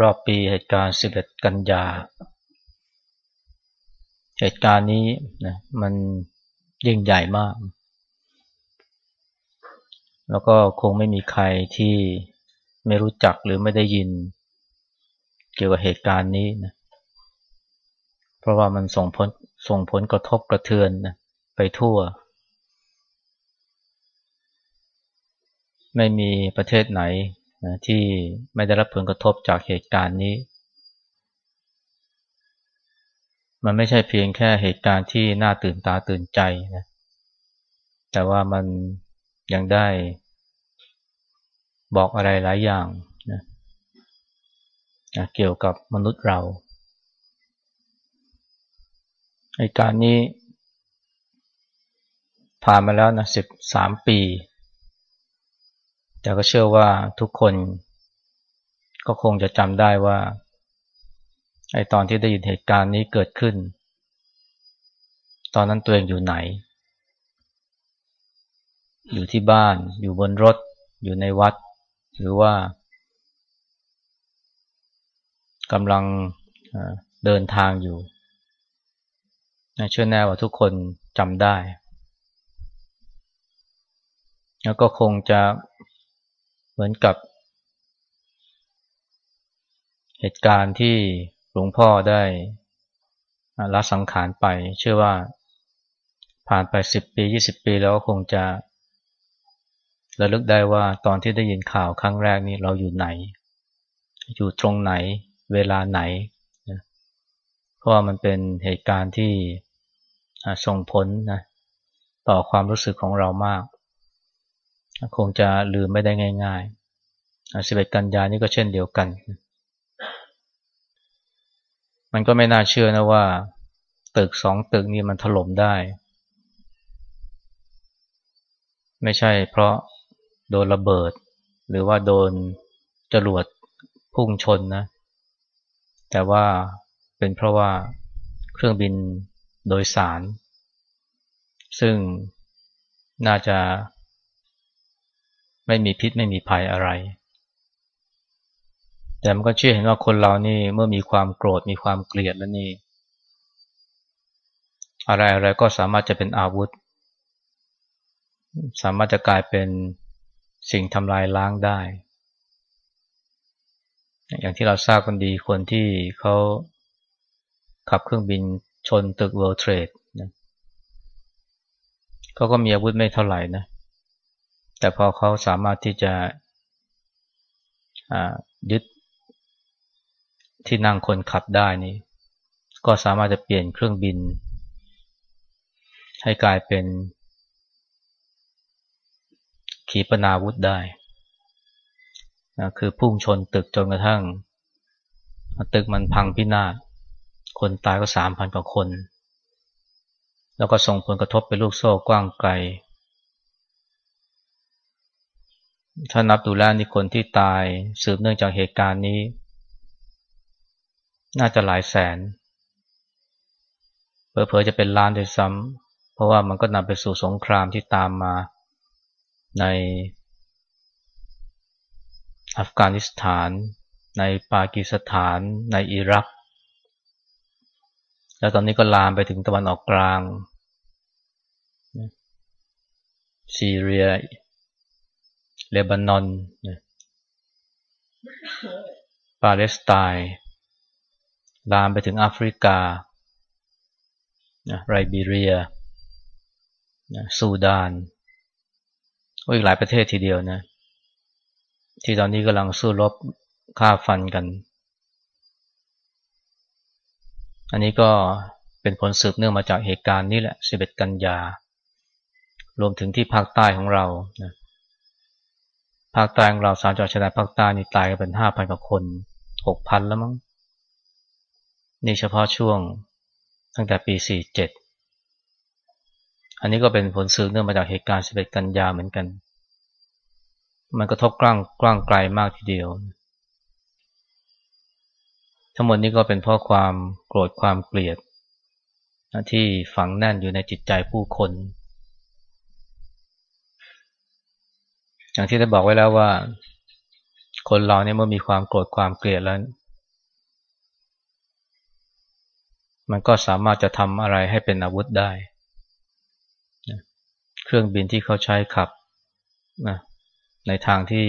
รอบปีเหตุการณ์ 11 กันยา เหตุการณ์นี้นะมันยิ่งใหญ่มาก แล้วก็คงไม่มีใครที่ไม่รู้จักหรือไม่ได้ยิน เกี่ยวกับเหตุการณ์นี้นะ เพราะว่ามันส่งผลส่งผลกระทบกระเทือนนะไปทั่ว ไม่มีประเทศไหน ที่ไม่ได้รับผลกระทบจากเหตุการณ์นี้ มันไม่ใช่เพียงแค่เหตุการณ์ที่น่าตื่นตาตื่นใจนะแต่ว่ามันยังได้บอกอะไรหลายอย่างนะนะเกี่ยวกับมนุษย์เราเหตุการณ์นี้ผ่านมาแล้วนะสิบสามปี แต่ก็เชื่อว่าทุกคน ก็คงจะจำได้ว่าไอตอนที่ได้ยินเหตุการณ์นี้เกิดขึ้น ตอนนั้นตัวเองอยู่ไหน อยู่ที่บ้าน อยู่บนรถ อยู่ในวัด หรือว่ากำลังเดินทางอยู่เชื่อแน่ว่าทุกคนจำได้ แล้วก็คงจะ เหมือนกับ เหตุการณ์ที่หลวงพ่อได้ละสังขารไป เชื่อว่าผ่านไปสิบปียี่สิบปีแล้วคงจะระลึกได้ว่าตอนที่ได้ยินข่าวครั้งแรกนี้เราอยู่ไหน อยู่ตรงไหน เวลาไหนเพราะว่ามันเป็นเหตุการณ์ที่ส่งผลนะต่อความรู้สึกของเรามาก คงจะลืมไม่ได้ง่ายๆสิบเอ็ดกันยานี่ก็เช่นเดียวกัน มันก็ไม่น่าเชื่อนะว่า ตึกสองตึกนี้มันถล่มได้ ไม่ใช่เพราะโดนระเบิด หรือว่าโดนจรวดพุ่งชนนะ แต่ว่าเป็นเพราะว่าเครื่องบินโดยสาร ซึ่งน่าจะ ไม่มีพิษไม่มีภัยอะไร แต่มันก็เชื่อเห็นว่าคนเรานี่เมื่อมีความโกรธมีความเกลียดแล้วนี่ อะไรอะไรก็สามารถจะเป็นอาวุธ สามารถจะกลายเป็นสิ่งทำลายล้างได้ อย่างที่เราทราบกันดีคนที่เขาขับเครื่องบินชนตึก World Trade นะเขาก็มีอาวุธไม่เท่าไหร่นะ แต่พอเขาสามารถที่จะยึดที่นั่งคนขับได้นี่ก็สามารถจะเปลี่ยนเครื่องบิน ให้กลายเป็น ขีปนาวุธได้นะคือพุ่งชนตึกจนกระทั่ง ตึกมันพังพินาศคนตายก็สามพันกว่าคน แล้วก็ส่งผลกระทบไปลูกโซ่กว้างไกล ถ้านับดูแล้วนี่คนที่ตายสืบเนื่องจากเหตุการณ์นี้ น่าจะหลายแสนเผลอๆจะเป็นล้านด้วยซ้ำเพราะว่ามันก็นำไปสู่สงครามที่ตามมาในอัฟกานิสถาน ในปากีสถาน ในอิรัก แล้วตอนนี้ก็ลามไปถึงตะวันออกกลางซีเรีย เลบานอนปาเลสไตน์ลามไปถึงแอฟริกาไรบีเรียซูดานอีกหลายประเทศทีเดียวนะ ที่ตอนนี้กำลังสู้รบฆ่าฟันกัน อันนี้ก็เป็นผลสืบเนื่องมาจากเหตุการณ์นี้แหละ 11 กันยา รวมถึงที่ภาคใต้ของเรานะ ภาคใต้ของเราสามจังหวัดชายแดนภาคใต้นี่ตายกันเป็นห้าพันกว่าคนหกพันแล้วมั้งนี่เฉพาะช่วงตั้งแต่ปีสี่เจ็ดอันนี้ก็เป็นผลสืบเนื่องมาจากเหตุการณ์สิบเอ็ดกันยาเหมือนกัน มันกระทบกล้างกล้างไกลมากทีเดียว ทั้งหมดนี้ก็เป็นเพราะความโกรธความเกลียดที่ฝังแน่นอยู่ในจิตใจผู้คน อย่างที่ได้บอกไว้แล้วว่า คนเราเนี่ยเมื่อมีความโกรธความเกลียดแล้ว มันก็สามารถจะทำอะไรให้เป็นอาวุธได้ เครื่องบินที่เขาใช้ขับนะในทางที่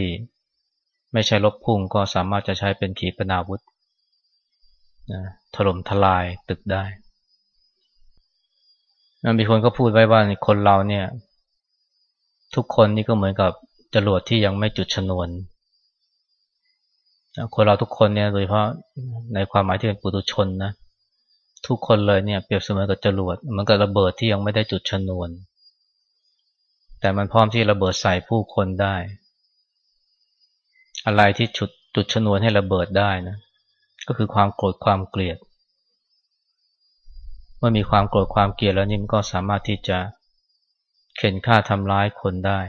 ไม่ใช่ลบพุ่งก็สามารถจะใช้เป็นขีปนาวุธนะถล่มทลายตึกได้ มีคนก็พูดไว้ว่าคนเราเนี่ย ทุกคนนี่ก็เหมือนกับ จรวดที่ยังไม่จุดชนวนคนเราทุกคนเนี่ยโดยเฉพาะในความหมายที่เป็นปุถุชนนะทุกคนเลยเนี่ยเปรียบเสมือนกับจรวดเหมือนกับระเบิดที่ยังไม่ได้จุดชนวน แต่มันพร้อมที่ระเบิดใส่ผู้คนได้ อะไรที่จุดจุดชนวนให้ระเบิดได้นะก็คือความโกรธความเกลียด เมื่อมีความโกรธความเกลียดแล้วนี่มันก็สามารถที่จะเข็นฆ่าทำร้ายคนได้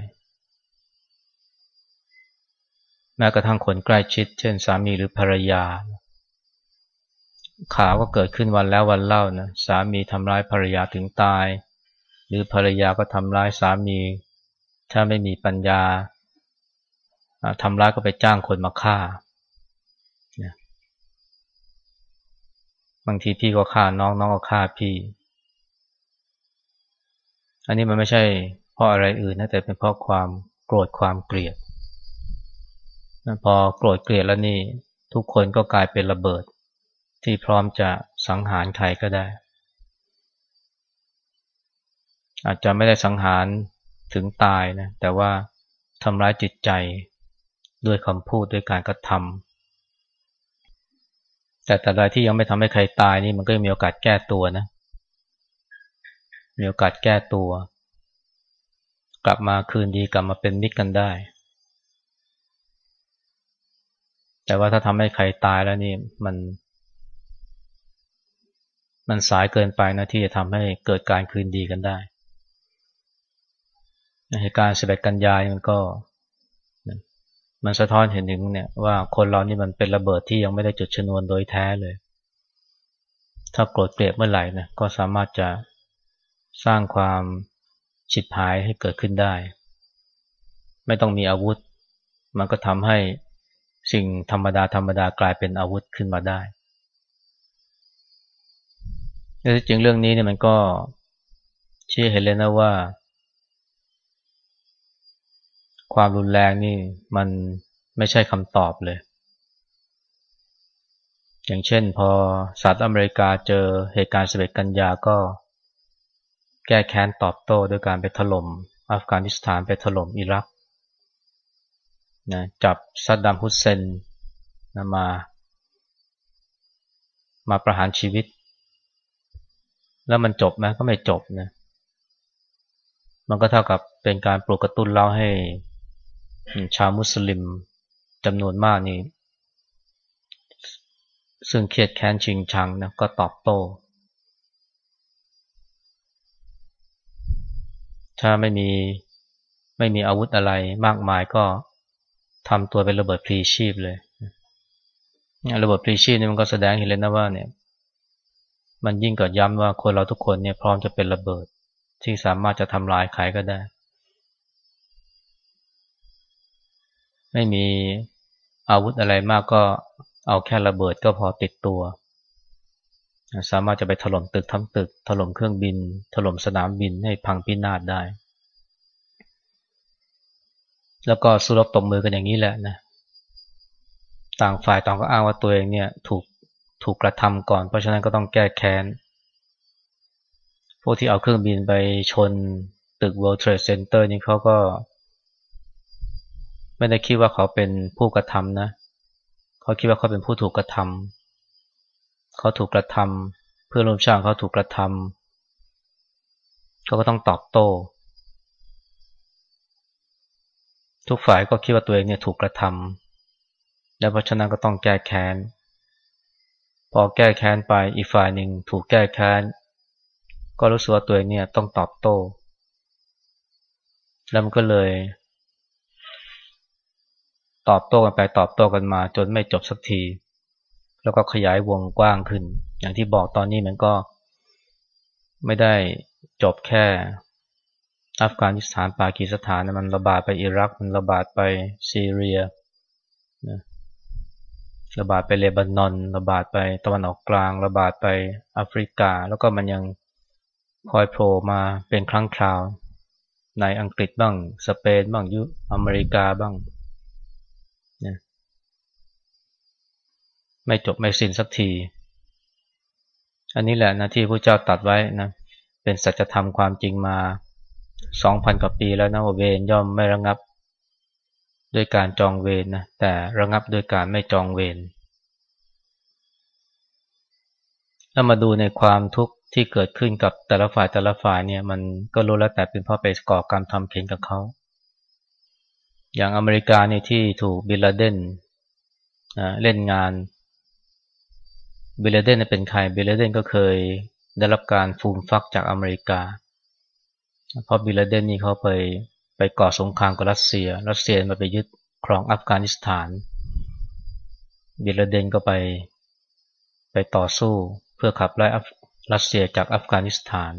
แม้กระทั่งคนใกล้ชิด เช่นสามีหรือภรรยา ข่าวก็เกิดขึ้นวันแล้ววันเล่านะสามีทำร้ายภรรยาถึงตาย หรือภรรยาก็ทำร้ายสามี ถ้าไม่มีปัญญาทำร้ายก็ไปจ้างคนมาฆ่า บางทีพี่ก็ฆ่าน้องน้องก็ฆ่าพี่ อันนี้มันไม่ใช่เพราะอะไรอื่นนะแต่เป็นเพราะความโกรธความเกลียด พอโกรธเกลียดแล้วนี่ ทุกคนก็กลายเป็นระเบิด ที่พร้อมจะสังหารใครก็ได้ อาจจะไม่ได้สังหารถึงตายนะแต่ว่าทำร้ายจิตใจด้วยคำพูดด้วยการกระทำแต่แต่ใดที่ยังไม่ทำให้ใครตายนี่มันก็มีโอกาสแก้ตัวนะ มีโอกาสแก้ตัว กลับมาคืนดีกลับมาเป็นมิตรกันได้ แต่ว่าถ้าทำให้ใครตายแล้วนี่มัน มันสายเกินไปนะที่จะทำให้เกิดการคืนดีกันได้เหตุการณ์สิบเอ็ดกันยายมันก็ มันสะท้อนเห็นถึงเนี่ยว่าคนเรานี่มันเป็นระเบิดที่ยังไม่ได้จุดชนวนโดยแท้เลย ถ้าโกรธเกลียดเมื่อไหร่นะก็สามารถจะสร้างความฉิบหายให้เกิดขึ้นได้ ไม่ต้องมีอาวุธ มันก็ทำให้ สิ่งธรรมดาธรรมดากลายเป็นอาวุธขึ้นมาได้แต่จริงเรื่องนี้เนี่ยมันก็ชี้เห็นเลยนะว่า ความรุนแรงนี่มันไม่ใช่คำตอบเลย อย่างเช่นพอสหรัฐอเมริกาเจอเหตุการณ์สเ็กันยาก็แก้แค้นตอบโต้ด้วยการไปถล่มอัฟกานิสถานไปถล่มอิรัก นะจับซัดดัมฮุสเซนนะมา มาประหารชีวิต แล้วมันจบไหมก็ไม่จบนะมันก็เท่ากับเป็นการปลุกกระตุ้นเราให้ชาวมุสลิมจำนวนมากนี่ซึ่งเครียดแค้นชิงชังนะก็ตอบโต้ ถ้าไม่มีไม่มีอาวุธอะไรมากมายก็ ทำตัวเป็นระเบิดพลีชีพเลยระเบิดพลีชีพนี่มันก็แสดงเห็นเลยนะว่าเนี่ย มันยิ่งกดย้ำว่าคนเราทุกคนเนี่ยพร้อมจะเป็นระเบิด ที่สามารถจะทำลายใครก็ได้ ไม่มีอาวุธอะไรมากก็เอาแค่ระเบิดก็พอติดตัว สามารถจะไปถล่มตึกทั้งตึก ถล่มเครื่องบิน ถล่มสนามบินให้พังพินาศได้ แล้วก็สู้รบตบมือกันอย่างนี้แหละนะ ต่างฝ่ายต่างก็อ้างว่าตัวเองเนี่ยถูกถูกกระทำก่อน เพราะฉะนั้นก็ต้องแก้แค้น พวกที่เอาเครื่องบินไปชนตึก World Trade Center นี่เขาก็ ไม่ได้คิดว่าเขาเป็นผู้กระทำนะ เขาคิดว่าเขาเป็นผู้ถูกกระทำเขาถูกกระทำเพื่อร่วมชาติเขาถูกกระทำเขาก็ต้องตอบโต้ ทุกฝ่ายก็คิดว่าตัวเองเนี่ยถูกกระทำและเพราะฉะนั้นก็ต้องแก้แค้น พอแก้แค้นไปอีกฝ่ายหนึ่งถูกแก้แค้น ก็รู้สึกว่าตัวเองเนี่ยต้องตอบโต้ แล้วมันก็เลย ตอบโต้กันไปตอบโต้กันมา จนไม่จบสักที แล้วก็ขยายวงกว้างขึ้น อย่างที่บอกตอนนี้มันก็ไม่ได้จบแค่ อัฟกานิสถานปากีสถานมันระบาดไปอิรัก มันระบาดไปซีเรียนะระบาดไปเลบานอน ระบาดไปตะวันออกกลาง ระบาดไปแอฟริกา แล้วก็มันยังคอยโผล่มาเป็นครั้งคราว ในอังกฤษบ้าง สเปนบ้างยุอเมริกาบ้างนะไม่จบไม่สิ้นสักที อันนี้แหละนะที่พระเจ้าตัดไว้นะ เป็นสัจธรรมความจริงมา สองพันกว่าปีแล้วนะว่าเวรย่อมไม่ระงับด้วยการจองเวรนะแต่ระงับด้วยการไม่จองเวรถ้ามาดูในความทุกข์ที่เกิดขึ้นกับแต่ละฝ่ายแต่ละฝ่ายเนี่ยมันก็รู้แล้วแต่เป็นเพราะไปก่อกรรมทำเข็นกับเขาอย่างอเมริกาเนี่ยที่ถูกบิลลาเดนเล่นงานบิลลาเดนเป็นใครบิลลาเดนก็เคยได้รับการฟูมฟักจากอเมริกา เพราะบิลลาเดนนี่เขาไปไปก่อสงครามกับรัสเซีย รัสเซียมาไปยึดครองอัฟกานิสถาน บิลลาเดนก็ไปไปต่อสู้เพื่อขับไล่รัสเซียจากอัฟกานิสถาน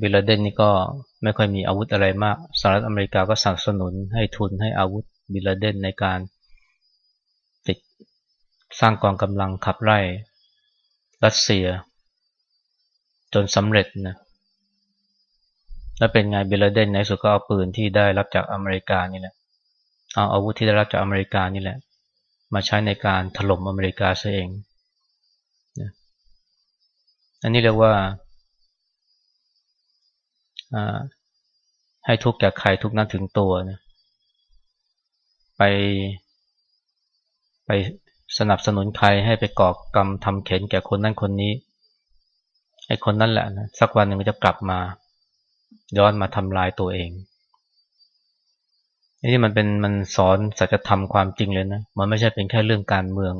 บิลลาเดนนี่ก็ไม่ค่อยมีอาวุธอะไรมากสหรัฐอเมริกาก็สนับสนุนให้ทุนให้อาวุธบิลาเดนในการติดสร้างกองกำลังขับไล่รัสเซีย จนสำเร็จนะ แล้วเป็นไงเบลเดนในสุดก็เอาปืนที่ได้รับจากอเมริกานี่แหละเอาอาวุธที่ได้รับจากอเมริกานี่แหละ มาใช้ในการถล่มอเมริกาซะเองอันนี้เรียกว่าให้ทุกข์แก่ใครทุกนั้นถึงตัวนะไป ไปสนับสนุนใครให้ไปก่อกรรมทำเข็นแก่คนนั้นคนนี้ไอ้คนนั้นแหละนะสักวันหนึ่งก็จะกลับมา ย้อนมาทำลายตัวเองนี่มันเป็นมันสอนสัจธรรมความจริงเลยนะ มันไม่ใช่เป็นแค่เรื่องการเมือง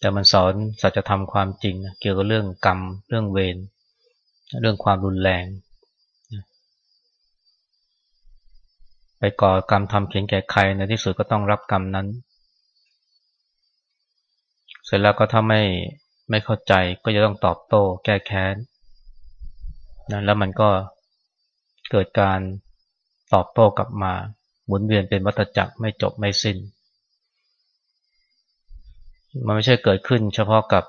แต่มันสอนสัจธรรมความจริงนะเกี่ยวกับเรื่องกรรม เรื่องเวรเรื่องความรุนแรง ไปก่อกรรมทำเขียนแก่ใครในที่สุดก็ต้องรับกรรมนั้น เสร็จแล้วก็ถ้าไม่ไม่เข้าใจก็จะต้องตอบโต้แก้แค้นนะแล้วมันก็ เกิดการตอบโต้กลับมา หมุนเวียนเป็นวัฏจักรไม่จบไม่สิน้น มันไม่ใช่เกิดขึ้นเฉพาะกับ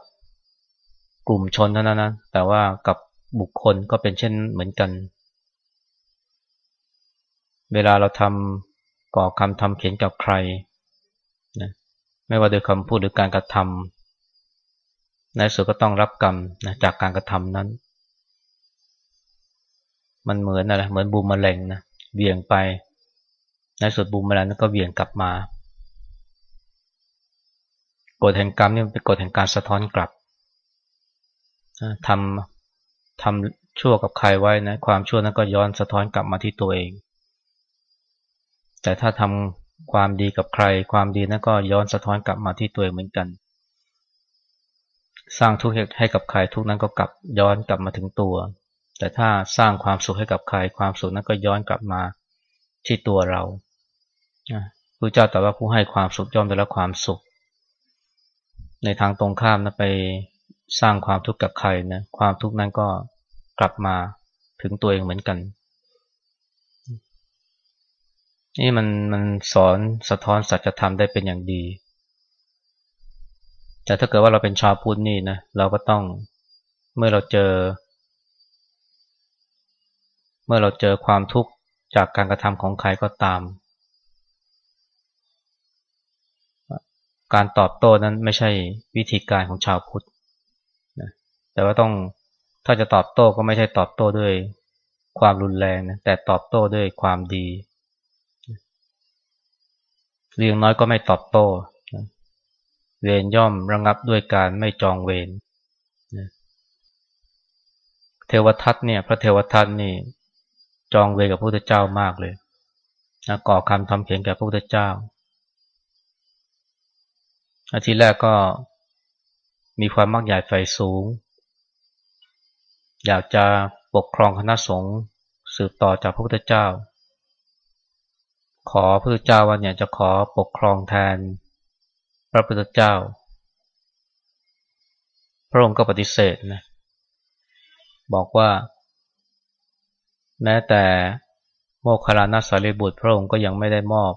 กลุ่มชนเท่านั้นนะ แต่ว่ากับบุคคลก็เป็นเช่นเหมือนกัน เวลาเราทำก่อคำทำเขียนกับใครนะไม่ว่าโดยคำพูดหรือการกระทำในสุดก็ต้องรับกรรมนะจากการกระทำนั้น มันเหมือนอะไรเหมือนบูมแมลงนะเบี่ยงไปในสุดบูมแมลงก็เบี่ยงกลับมากฎแห่งกรรมนี่เป็นกฎแห่งการสะท้อนกลับทำทำชั่วกับใครไว้นะ ความชั่วนั้นก็ย้อนสะท้อนกลับมาที่ตัวเอง แต่ถ้าทำความดีกับใคร ความดีนั้นก็ย้อนสะท้อนกลับมาที่ตัวเองเหมือนกัน สร้างทุกข์ให้กับใครทุกนั้นก็กลับย้อนกลับมาถึงตัว แต่ถ้าสร้างความสุขให้กับใคร ความสุขนั้นก็ย้อนกลับมาที่ตัวเราพระเจ้าตรัสว่าผู้ให้ความสุขย่อมได้รับความสุข ในทางตรงข้ามนะไปสร้างความทุกข์กับใครนะความทุกข์นั้นก็กลับมาถึงตัวเองเหมือนกัน นี่มันมันสอนสะท้อนสัจธรรมได้เป็นอย่างดี แต่ถ้าเกิดว่าเราเป็นชาวพุทธนี่นะเราก็ต้องเมื่อเราเจอ มื่อเราเจอความทุกข์จากการกระทำของใครก็ตาม การตอบโต้นั้นไม่ใช่วิธีการของชาวพุทธนะแต่ว่าต้องถ้าจะตอบโต้ก็ไม่ใช่ตอบโต้ด้วยความรุนแรงนะแต่ตอบโต้ด้วยความดีเรียงน้อยก็ไม่ตอบโต้เวรย่อมระงับด้วยการไม่จองเวรเทวทัตเนี่ย พระเทวทัตนี่ จองเวรกับพระพุทธเจ้ามากเลยนะก่อคำทำเขียนแก่พระพุทธเจ้าอาทิแรกก็มีความมักใหญ่ไฟสูง อยากจะปกครองคณะสงฆ์สืบต่อจากพระพุทธเจ้า ขอพระพุทธเจ้าว่าเนี่ยจะขอปกครองแทนพระพุทธเจ้า พระองค์ก็ปฏิเสธนะบอกว่า แม้แต่โมคคลานาสารีบุตรพระองค์ก็ยังไม่ได้มอบ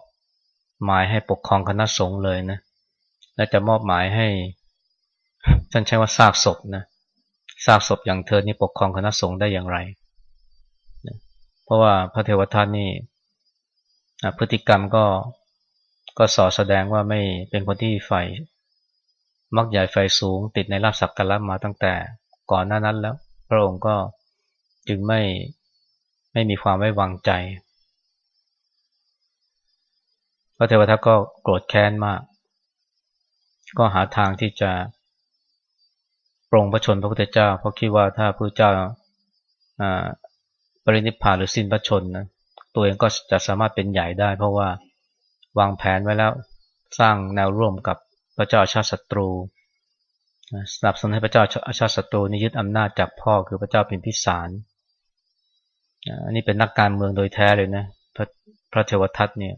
หมายให้ปกครองคณะสงฆ์เลยนะ และจะมอบหมายให้ท่านใช้ว่าซากศพนะซากศพอย่างเธอนี่ปกครองคณะสงฆ์ได้อย่างไรเพราะว่าพระเทวทัตนี่พฤติกรรมก็ก็สอแสดงว่าไม่เป็นคนที่ใฝ่มักใหญ่ไฟสูง ติดในลาบสักการะมาตั้งแต่ก่อนหน้านั้นแล้ว พระองค์ก็จึงไม่ ไม่มีความไว้วางใจพระเทวทัตก็โกรธแค้นมาก ก็หาทางที่จะปรงพระชนพระพุทธเจ้า เพราะคิดว่าถ้าพระเจ้าปรินิพพานหรือสิ้นพระชนนะตัวเองก็จะสามารถเป็นใหญ่ได้ เพราะว่าวางแผนไว้แล้วสร้างแนวร่วมกับพระเจ้าชาติศัตรูสนับสนุนให้พระเจ้าอาชาติศัตรูนี้ยึดอำนาจจากพ่อคือพระเจ้าพิมพิสาร อันนี้เป็นนักการเมืองโดยแท้เลยนะ พระพระเทวทัตเนี่ย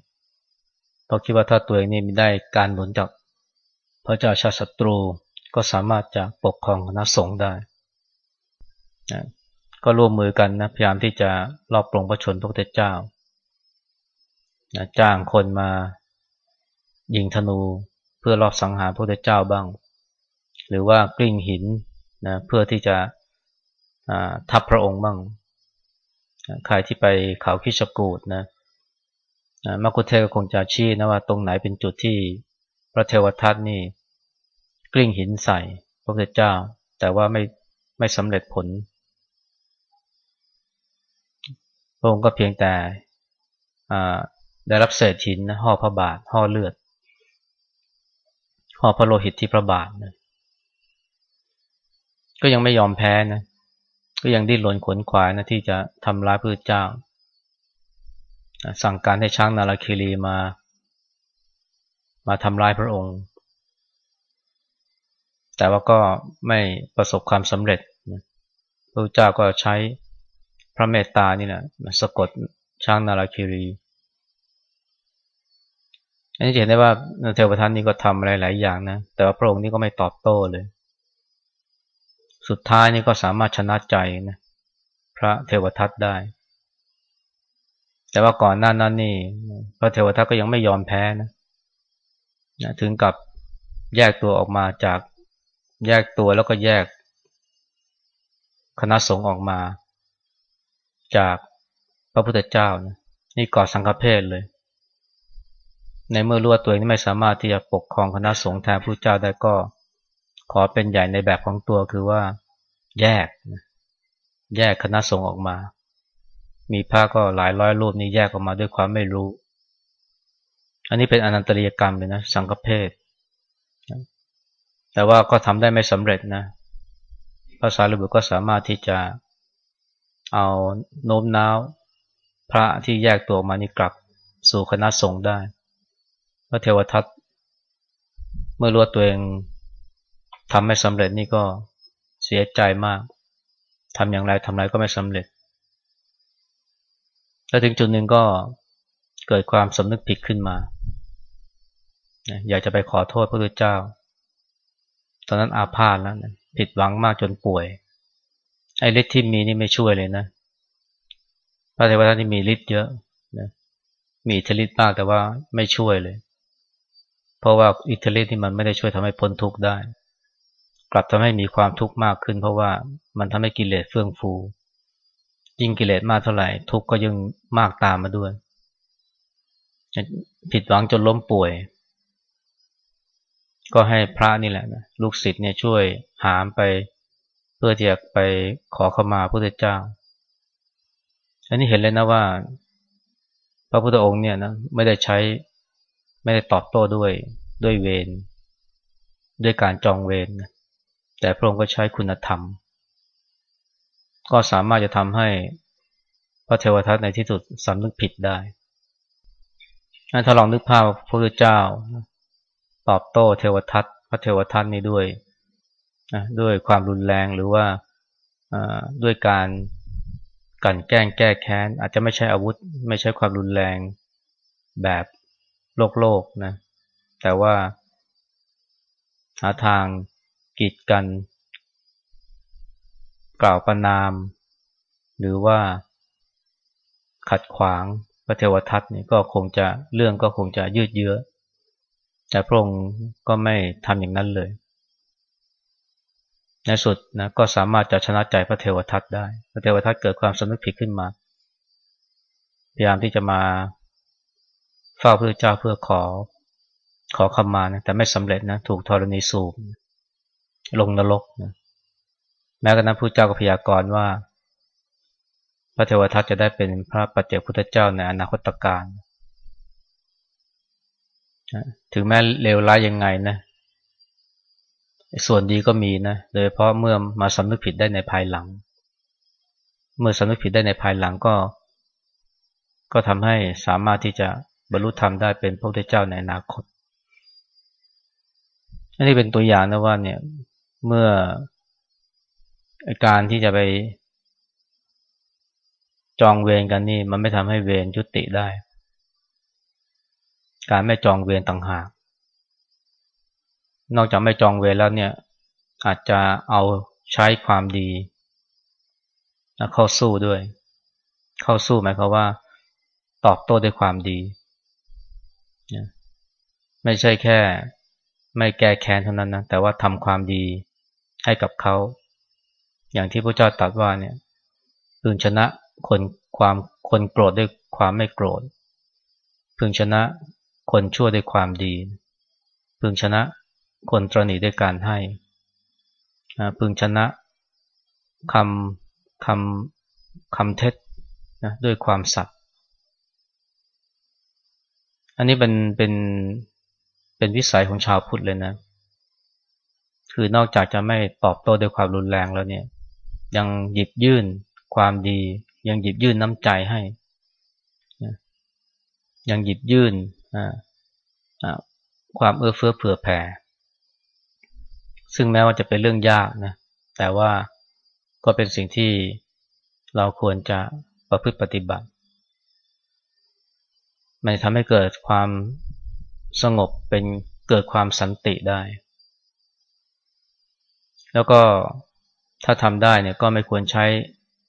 เพราะคิดว่าถ้าตัวเองนี่มีได้การหนุนจากพระเจ้าชาติศัตรูก็สามารถจะปกครองคณะสงฆ์ได้นะก็ร่วมมือกันนะพยายามที่จะรอบปรงพระชนพระพุทธเจ้านะจ้างคนมายิงธนูเพื่อรอบสังหารพระพุทธเจ้าบ้าง หรือว่ากลิ้งหินนะเพื่อที่จะทับพระองค์บ้าง ใครที่ไปเขาคิชกูดนะมากุเทก็คงจะชี้นะว่าตรงไหนเป็นจุดที่พระเทวทัตนี่ กลิ้งหินใส่พระพุทธเจ้า แต่ว่าไม่ไม่สำเร็จผลพระองค์ก็เพียงแต่ได้รับเศษหินนะห่อพระบาทห่อเลือดห่อพระโลหิตที่พระบาทนะก็ยังไม่ยอมแพ้นะ ก็ยังดิ้นรนขวนขวายนะที่จะทำร้ายพระเจ้า สั่งการให้ช้างนาราคีรีมา มาทำร้ายพระองค์ แต่ว่าก็ไม่ประสบความสำเร็จพระเจ้าก็ใช้พระเมตตานี่แหละมาสะกดช้างนาราคีรีอันนี้เห็นได้ว่าเทวทัตนี่ก็ทำอะไรหลายอย่างนะ แต่ว่าพระองค์นี่ก็ไม่ตอบโต้เลย สุดท้ายนี่ก็สามารถชนะใจนะพระเทวทัตได้ แต่ว่าก่อนหน้านั้นนี่ พระเทวทัตก็ยังไม่ยอมแพ้นะนะถึงกับแยกตัวออกมาจากแยกตัวแล้วก็แยก คณะสงฆ์ออกมา จากพระพุทธเจ้านะนี่ก่อสังฆเพศเลย ในเมื่อรู้ว่าตัวเองไม่สามารถที่จะปกครองคณะสงฆ์แทนพระเจ้าได้ก็ ขอเป็นใหญ่ในแบบของตัวคือว่าแยก แยกคณะสงฆ์ออกมา มีพระก็หลายร้อยรูปนี้แยกออกมาด้วยความไม่รู้ อันนี้เป็นอนันตริยกรรมเลยนะ สังฆเพศแต่ว่าก็ทำได้ไม่สำเร็จนะพระสารีบุตรก็สามารถที่จะเอาโน้มน้าว พระที่แยกตัวมานี่กลับสู่คณะสงฆ์ได้ พระเทวทัตเมื่อรู้ตัวเอง ทำไม่สำเร็จนี่ก็เสียใจมากทำอย่างไรทำไรก็ไม่สำเร็จ แล้วถึงจุดหนึ่งก็เกิดความสำนึกผิดขึ้นมา อยากจะไปขอโทษพระพุทธเจ้า ตอนนั้นอาพาธแล้วผิดหวังมากจนป่วย ไอ้ฤทธิ์ที่มีนี่ไม่ช่วยเลยนะ พระเทวทัตนี่มีฤทธิ์เยอะนะมีอิทธิฤทธิ์มากแต่ว่าไม่ช่วยเลย เพราะว่าอิทธิฤทธิ์ที่มันไม่ได้ช่วยทำให้พ้นทุกข์ได้ กลับทำให้มีความทุกข์มากขึ้น เพราะว่ามันทำให้กิเลสเฟื่องฟู ยิ่งกิเลสมากเท่าไหร่ ทุกข์ก็ยิ่งมากตามมาด้วย ผิดหวังจนล้มป่วย ก็ให้พระนี่แหละนะลูกศิษย์เนี่ยช่วยหามไป เพื่อที่จะไปขอเข้ามาพระพุทธเจ้า อันนี้เห็นเลยนะว่า พระพุทธองค์เนี่ยนะไม่ได้ใช้ไม่ได้ตอบโต้ด้วยด้วยเวรด้วยการจองเวรนะ แต่พระองค์ก็ใช้คุณธรรม ก็สามารถจะทำให้พระเทวทัตในที่สุดสำนึกผิดได้ถ้าลองนึกภาพพระพุทธเจ้า ตอบโต้เทวทัตพระเทวทัตนี้ด้วยด้วยความรุนแรงหรือว่าด้วยการกันแกล้งแก้แค้น อาจจะไม่ใช่อาวุธ ไม่ใช่ความรุนแรงแบบโลกโลกนะแต่ว่าหาทาง กีดกัน กล่าวประนาม หรือว่าขัดขวางพระเทวทัตนี่ก็คงจะเรื่องก็คงจะยืดเยื้อ แต่พระองค์ก็ไม่ทำอย่างนั้นเลย ในสุดนะก็สามารถจะชนะใจพระเทวทัตได้ พระเทวทัตเกิดความสำนึกผิดขึ้นมา พยายามที่จะมาเฝ้าพระเจ้าเพื่อขอขอขมานะแต่ไม่สำเร็จนะถูกธรณีสูบ ลงนรกนะแม้กระนั้นพระเจ้าก็พยากรณ์ว่า พระเทวทัตจะได้เป็นพระปัจเจกพุทธเจ้าในอนาคตการถึงแม้เลวร้ายยังไงนะส่วนดีก็มีนะโดยเพราะเมื่อมาสำนึกผิดได้ในภายหลัง เมื่อสำนึกผิดได้ในภายหลังก็ ก็ทำให้สามารถที่จะบรรลุธรรมได้เป็นพระพุทธเจ้าในอนาคตอันนี้เป็นตัวอย่างนะว่าเนี่ย เมื่อการที่จะไป จองเวรกันนี่ มันไม่ทำให้เวรยุติได้ การไม่จองเวรต่างหาก นอกจากไม่จองเวรแล้วเนี่ย อาจจะเอาใช้ความดีเข้าสู้ด้วย เข้าสู้หมายความว่า ตอบโต้ด้วยความดีไม่ใช่แค่ ไม่แก้แค้นเท่านั้นนะแต่ว่าทำความดี ให้กับเขา อย่างที่พระเจ้าตรัสว่าเนี่ยพึงชนะคนความคนโกรธด้วยความไม่โกรธ พึงชนะคนชั่วด้วยความดี พึงชนะคนตรณีด้วยการให้ พึงชนะคำคำคำเท็จนะด้วยความสัตย์อันนี้เป็นเป็นเป็นวิสัยของชาวพุทธเลยนะ คือนอกจากจะไม่ตอบโต้ด้วยความรุนแรงแล้วเนี่ย ยังหยิบยื่นความดี ยังหยิบยื่นน้ำใจให้ ยังหยิบยื่นความเอื้อเฟื้อเผื่อแผ่ ซึ่งแม้ว่าจะเป็นเรื่องยากนะ แต่ว่าก็เป็นสิ่งที่เราควรจะประพฤติปฏิบัติ มันทำให้เกิดความสงบเป็นเกิดความสันติได้ แล้วก็ถ้าทำได้เนี่ยก็ไม่ควรใช้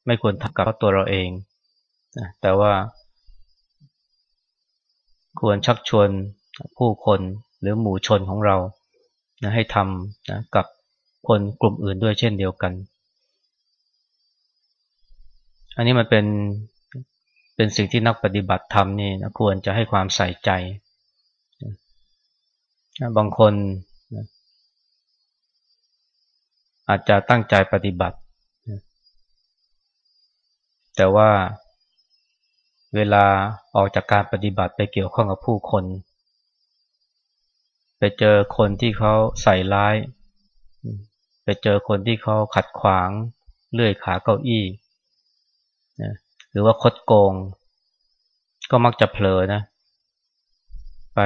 ไม่ควรทำกับตัวเราเองนะแต่ว่า ควรชักชวนผู้คนหรือหมู่ชนของเรานะให้ทำนะกับคนกลุ่มอื่นด้วยเช่นเดียวกัน อันนี้มันเป็นเป็นสิ่งที่นักปฏิบัติธรรมนี่นะควรจะให้ความใส่ใจ บางคน อาจจะตั้งใจปฏิบัติ แต่ว่าเวลาออกจากการปฏิบัติไปเกี่ยวข้องกับผู้คน ไปเจอคนที่เขาใส่ร้าย ไปเจอคนที่เขาขัดขวาง เลื่อยขาเก้าอี้หรือว่าคดโกง ก็มักจะเผลอนะ ไป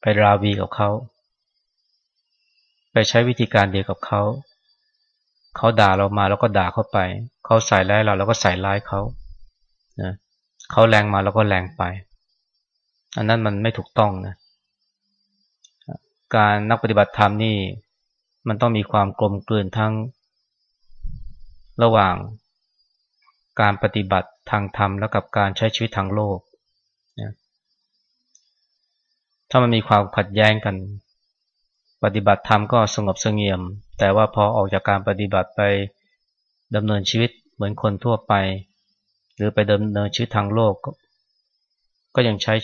ไปราวีกับเขา ไปใช้วิธีการเดียวกับเขา เขาด่าเรามาแล้วก็ด่าเขาไป เขาใส่ร้ายเราแล้วก็ใส่ร้ายเขานะเขาแรงมาแล้วก็แรงไป อันนั้นมันไม่ถูกต้องนะ การนักปฏิบัติธรรมนี่ มันต้องมีความกลมกลืนทั้งระหว่างการปฏิบัติทางธรรมแล้วกับการใช้ชีวิตทางโลกนะถ้ามันมีความขัดแย้งกัน ปฏิบัติธรรมก็สงบสงเงียม แต่ว่าพอออกจากการปฏิบัติไปดำเนินชีวิตเหมือนคนทั่วไป หรือไปดำเนินชีวิตทางโลก ก็ยังใช้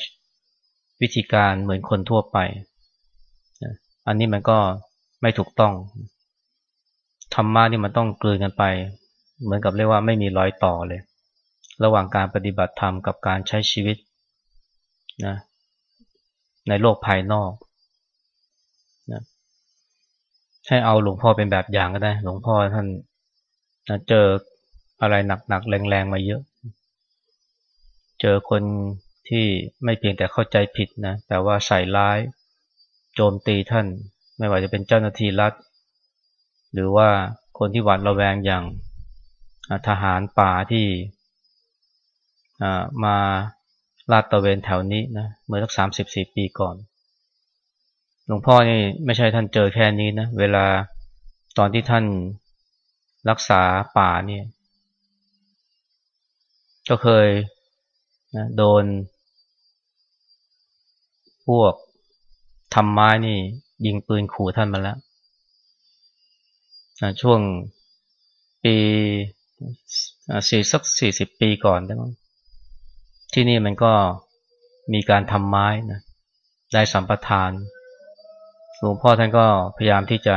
วิธีการเหมือนคนทั่วไป อันนี้มันก็ไม่ถูกต้องธรรมะนี่มันต้องกลืนกันไป เหมือนกับเรียกว่าไม่มีรอยต่อเลย ระหว่างการปฏิบัติธรรมกับการใช้ชีวิตนะในโลกภายนอกนะ ให้เอาหลวงพ่อเป็นแบบอย่างก็ได้ หลวงพ่อท่านเจออะไรหนักๆแรงๆมาเยอะ เจอคนที่ไม่เพียงแต่เข้าใจผิดนะแต่ว่าใส่ร้าย โจมตีท่าน ไม่ว่าจะเป็นเจ้าหน้าที่รัฐ หรือว่าคนที่หวาดระแวงอย่างทหารป่าที่มาลาดตะเวนแถวนี้นะเมื่อสักสามสิบสี่ปีก่อน หลวงพ่อนี่ไม่ใช่ท่านเจอแค่นี้นะ เวลาตอนที่ท่านรักษาป่าเนี่ย ก็เคยนะโดน พวกทำไม้นี่ ยิงปืนขู่ท่านมาแล้วนะช่วงปีสี่สักสี่สิบปีก่อนได้มั้งที่นี่มันก็มีการทำไม้นะได้สัมปทาน หลวงพ่อท่านก็พยายามที่จะ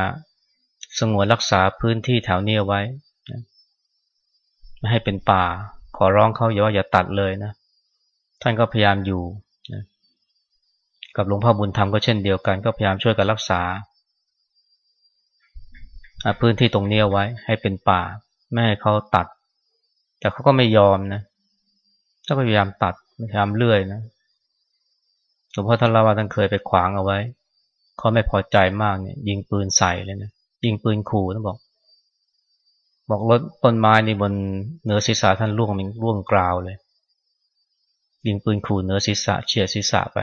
สงวนรักษาพื้นที่แถวนี้ไว้ไม่ให้เป็นป่า ขอร้องเขาอย่าว่าอย่าตัดเลยนะ ท่านก็พยายามอยู่นะกับหลวงพ่อบุญธรรมก็เช่นเดียวกันก็พยายามช่วยกันรักษา พื้นที่ตรงนี้ไว้ ให้เป็นป่า ไม่ให้เขาตัด แต่เขาก็ไม่ยอมนะก็พยายามตัดพยายามเลื่อยนะหลวงพ่อท่านเล่าว่าท่านเคยไปขวางเอาไว้ เขาไม่พอใจมากเนี่ย ยิงปืนใส่เลยนะยิงปืนขู่ท่านบอก บอกรถต้นไม้นี่บนเหนือศีรษะท่านร่วงมันร่วงกราวเลย ยิงปืนขู่เหนือศีรษะเฉียดศีรษะไป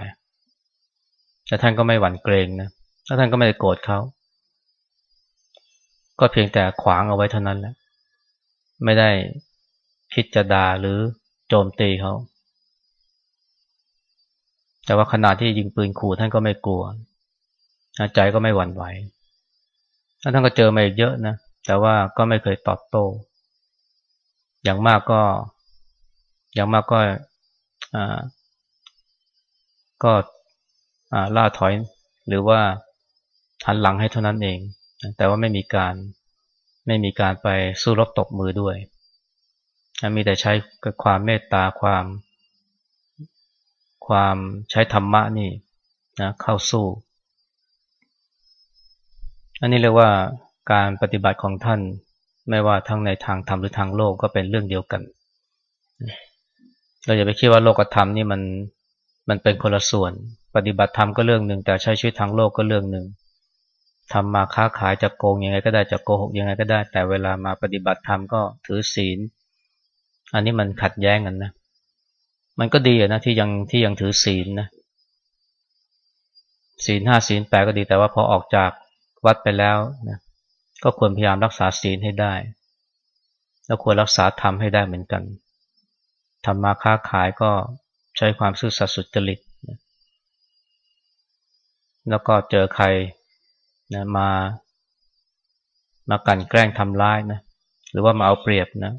แต่ท่านก็ไม่หวั่นเกรงนะแล้วท่านก็ไม่ได้โกรธเขาก็เพียงแต่ขวางเอาไว้เท่านั้นแหละไม่ได้คิดจะด่าหรือโจมตีเขาแต่ว่าขณะที่ยิงปืนขู่ท่านก็ไม่กลัว ใจก็ไม่หวั่นไหวท่านก็เจอมาอีกเยอะนะ แต่ว่าก็ไม่เคยตอบโต้ อย่างมากก็ อย่างมากก็ก็ล่าถอยหรือว่าหันหลังให้เท่านั้นเอง แต่ว่าไม่มีการไม่มีการไปสู้รบตบมือด้วย มีแต่ใช้ความเมตตาความ ความใช้ธรรมะนี่นะเข้าสู้ อันนี้เรียกว่าการปฏิบัติของท่าน ไม่ว่าทั้งในทางธรรมหรือทางโลกก็เป็นเรื่องเดียวกัน เราอย่าไปคิดว่าโลกธรรมนี่มันมันเป็นคนละส่วน ปฏิบัติธรรมก็เรื่องหนึ่งแต่ใช้ชีวิตทางโลกก็เรื่องหนึ่งทำมาค้าขายจะโกงยังไงก็ได้จะโกหกยังไงก็ได้ แต่เวลามาปฏิบัติธรรมก็ถือศีล อันนี้มันขัดแย้งกันนะ มันก็ดีนะที่ยังที่ยังถือศีลนะศีลห้าศีลแปดก็ดีแต่ว่าพอออกจาก วัดไปแล้วนะก็ควรพยายามรักษาศีลให้ได้ แล้วควรรักษาธรรมให้ได้เหมือนกันทำมาค้าขายก็ใช้ความซื่อสัตย์สุจริตนะแล้วก็เจอใครนะมา มากันแกล้งทำร้ายนะหรือว่ามาเอาเปรียบนะ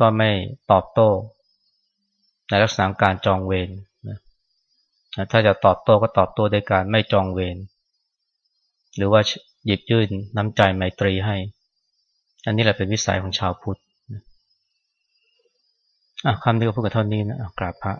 ก็ไม่ตอบโต้ ในลักษณะการจองเวรนะถ้าจะตอบโต้ก็ตอบโต้ด้วยการไม่จองเวร หรือว่าหยิบยื่นน้ำใจไมตรีให้ อันนี้แหละเป็นวิสัยของชาวพุทธคำที่เขาพูดกับเท่านี้นะกราบพระ